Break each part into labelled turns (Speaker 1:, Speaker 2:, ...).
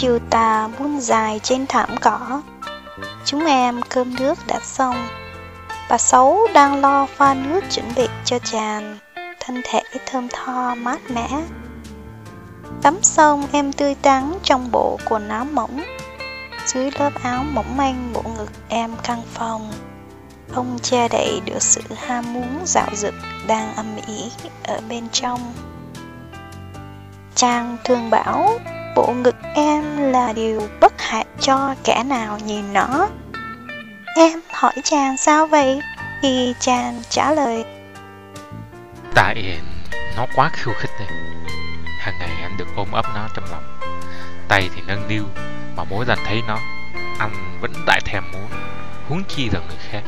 Speaker 1: chiều tà buông dài trên thảm cỏ. Chúng em cơm nước đã xong. Bà Sáu đang lo pha nước chuẩn bị cho chàng. Thân thể thơm tho mát mẻ. Tắm xong, em tươi tắn trong bộ quần áo mỏng. Dưới lớp áo mỏng manh, bộ ngực em căng phòng Không che đậy được sự ham muốn dạo dực đang âm ỉ ở bên trong. Chàng thường bảo bộ ngực em là điều bất hại cho kẻ nào nhìn nó. Em hỏi chàng sao vậy? Thì chàng trả lời.
Speaker 2: Tại nó quá khiêu khích này hàng ngày anh được ôm ấp nó trong lòng. Tay thì nâng niu mà mỗi lần thấy nó anh vẫn đại thèm muốn huống chi là người khác.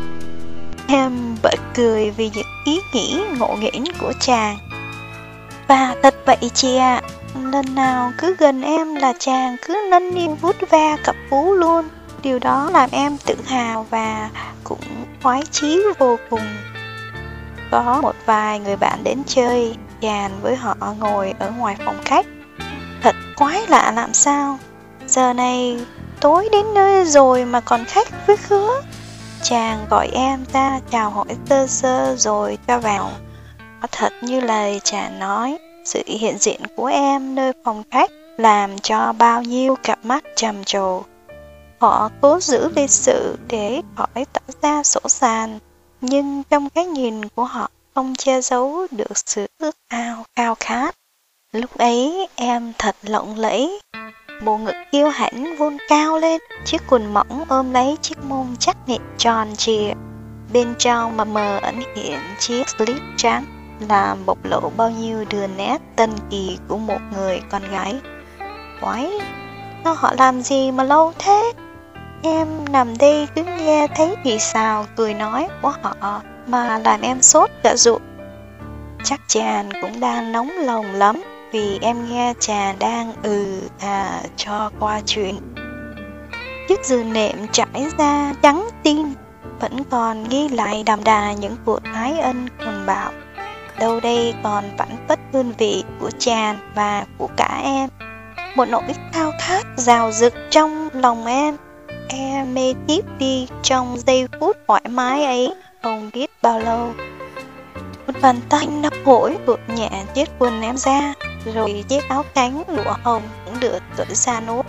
Speaker 1: Em bật cười vì những ý nghĩ ngộ nghĩnh của chàng. Và thật vậy chị ạ lần nào cứ gần em là chàng cứ nâng niu vút ve cặp vú luôn. Điều đó làm em tự hào và cũng khoái chí vô cùng. Có một vài người bạn đến chơi Chàng với họ ngồi ở ngoài phòng khách. Thật quái lạ làm sao? Giờ này tối đến nơi rồi mà còn khách với khứa. Chàng gọi em ta chào hỏi sơ sơ rồi cho vào. Có thật như lời chàng nói. Sự hiện diện của em nơi phòng khách Làm cho bao nhiêu cặp mắt trầm trồ Họ cố giữ lịch sự để khỏi tỏ ra sổ sàn Nhưng trong cái nhìn của họ không che giấu được sự ước ao cao khát. Lúc ấy em thật lộng lẫy, bộ ngực kiêu hãnh vun cao lên, chiếc quần mỏng ôm lấy chiếc mông chắc nịt tròn trịa. Bên trong mà mờ ẩn hiện chiếc slip trắng làm bộc lộ bao nhiêu đưa nét tân kỳ của một người con gái. Quái, nó họ làm gì mà lâu thế? Em nằm đây cứ nghe thấy gì xào cười nói của họ mà làm em sốt cả ruột. Chắc chàng cũng đang nóng lòng lắm vì em nghe chàng đang ừ à cho qua chuyện. Chiếc giường nệm trải ra trắng tin vẫn còn ghi lại đàm đà những cuộc ái ân quần bạo. Đâu đây còn vẫn bất hương vị của chàng và của cả em. Một nỗi khao khát rào rực trong lòng em. Em mê tiếp đi trong giây phút thoải mái ấy. Không biết bao lâu Một bàn tay nắp hổi vượt nhẹ chiếc quần em ra, Rồi chiếc áo cánh lụa hồng cũng được cởi xa nốt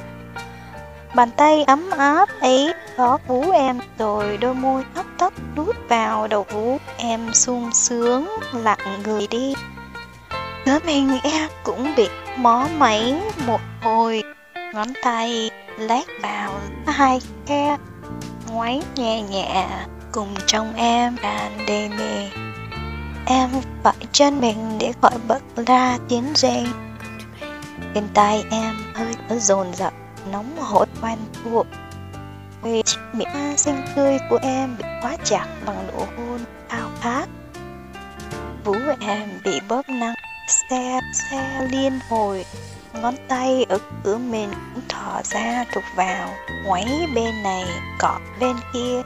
Speaker 1: Bàn tay ấm áp ấy có vú em, Rồi đôi môi thấp thấp đút vào đầu vú Em sung sướng lặng người đi. Đứa mình em cũng bị mó máy một hồi, Ngón tay lát vào hai khe Ngoáy nhẹ nhẹ cùng trong em đàn đê mê Em phải chân mình để khỏi bật ra tiếng rên. Bên tay em hơi thở dồn dập Nóng hổi quen thuộc Vì chiếc miệng xinh tươi của em bị khóa chặt bằng nụ hôn thao thác Vú em bị bóp nắng xe xe liên hồi Ngón tay ở cửa mình cũng thò ra trục vào Ngoáy bên này, cọ bên kia.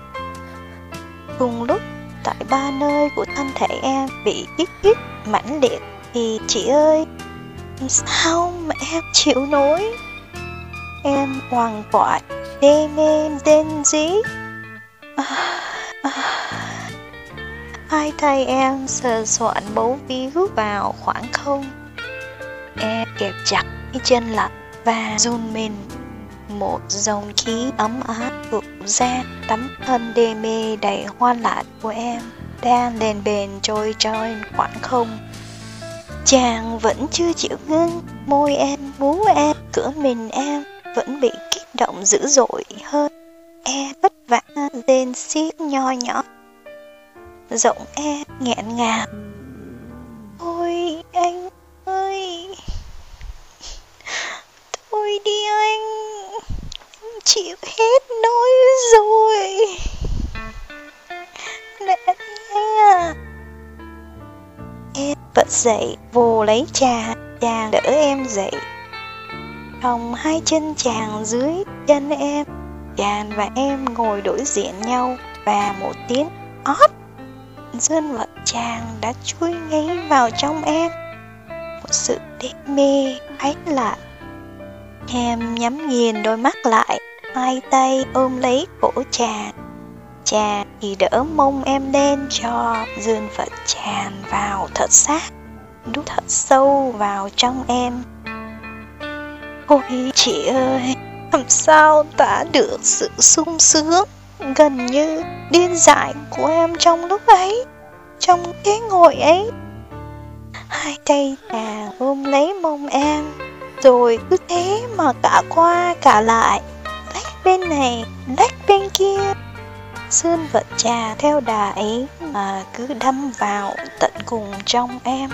Speaker 1: Cùng lúc tại ba nơi của thân thể em bị kích thích mãnh liệt thì chị ơi sao mà em chịu nổi? Em hoàng quại đê em đên dí à, à. hai tay em sờ soạn bấu víu vào khoảng không? Em kẹp chặt cái chân lạnh và run mình. Một dòng khí ấm áp vụt ra tấm thân đê mê đầy hoa lạ của em đang lên bền trôi trôi khoảng không. Chàng vẫn chưa chịu ngưng môi em bú em cửa mình em vẫn bị kích động dữ dội hơn. E vất vả rên xiết nho nhỏ. Giọng e nghẹn ngào. Ôi anh ơi! Thôi đi anh! Chịu hết nỗi rồi. Mẹ à. Em bật dậy vô lấy trà Chàng đỡ em dậy. Lòng hai chân chàng dưới chân em Chàng và em ngồi đối diện nhau Và một tiếng ót Dân vật chàng đã chui ngay vào trong em một sự đê mê ấy lại. Em nhắm nghiền đôi mắt lại, hai tay ôm lấy cổ chàng. Chàng thì đỡ mông em lên cho dương vật tràn vào thật sát, đút thật sâu vào trong em. Ôi chị ơi, làm sao tả được sự sung sướng, gần như điên dại của em trong lúc ấy, trong cái ngồi ấy. Hai tay chàng ôm lấy mông em, rồi cứ thế mà cả qua cả lại, lách bên này, lách bên kia. Sơn vật trà theo đà ấy mà cứ đâm vào tận cùng trong em.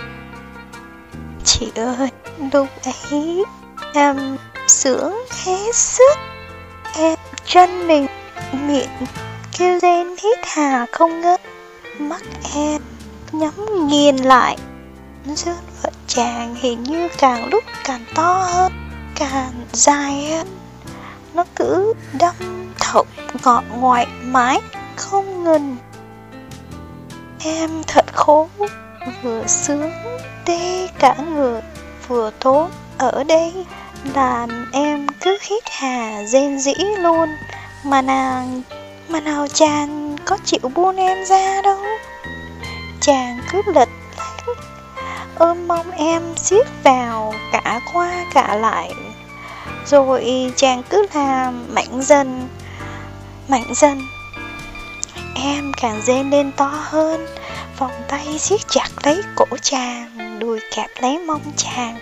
Speaker 1: Chị ơi, lúc ấy em sướng hết sức. Em chân mình, miệng kêu lên hít hà không ngớt. Mắt em nhắm nghiền lại. Dơn vợ chàng hình như càng lúc càng to hơn, càng dài hơn. Nó cứ đâm thọc ngọt ngoại mái không ngừng. Em thật khổ, vừa sướng tê cả người, vừa thốn ở đây đàn em cứ hít hà rên rĩ luôn. Mà nàng, mà nào chàng có chịu buông em ra đâu? Chàng cứ lật lách, ôm mong em siết vào cả qua cả lại. Rồi chàng cứ làm mạnh dần mạnh dần. Em càng rên lên to hơn, vòng tay siết chặt lấy cổ chàng, đùi kẹp lấy mông chàng.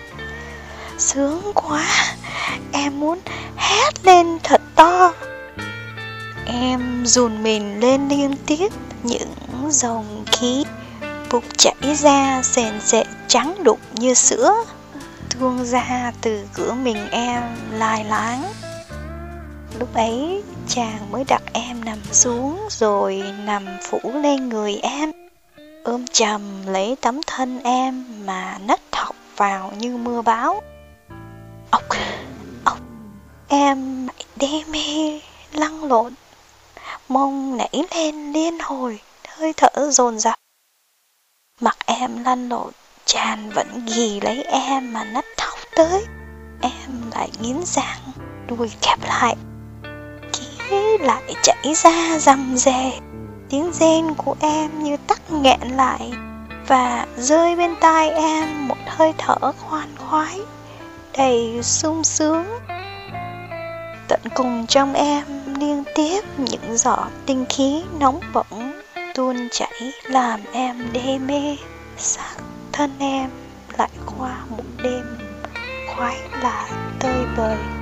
Speaker 1: Sướng quá. Em muốn hét lên thật to. Em dùn mình lên liên tiếp Những dòng khí Bục chảy ra sền sệ trắng đục như sữa. Tuôn ra từ cửa mình em lai láng. Lúc ấy chàng mới đặt em nằm xuống Rồi nằm phủ lên người em. Ôm chầm lấy tấm thân em Mà nách thọc vào như mưa bão ốc ốc em đê mê lăn lộn, mông nảy lên liên hồi, hơi thở dồn dập. Mặt em lăn lộn chàng vẫn ghi lấy em mà nách thóc tới. Em lại nghiến răng đuôi kẹp lại. Khí lại chảy ra rầm rề tiếng rên của em như tắc nghẹn lại và rơi bên tai em một hơi thở khoan khoái đầy sung sướng. Tận cùng trong em liên tiếp những giọt tinh khí nóng bỏng tuôn chảy làm em đê mê. Xác thân em lại qua một đêm khoái là tơi bời.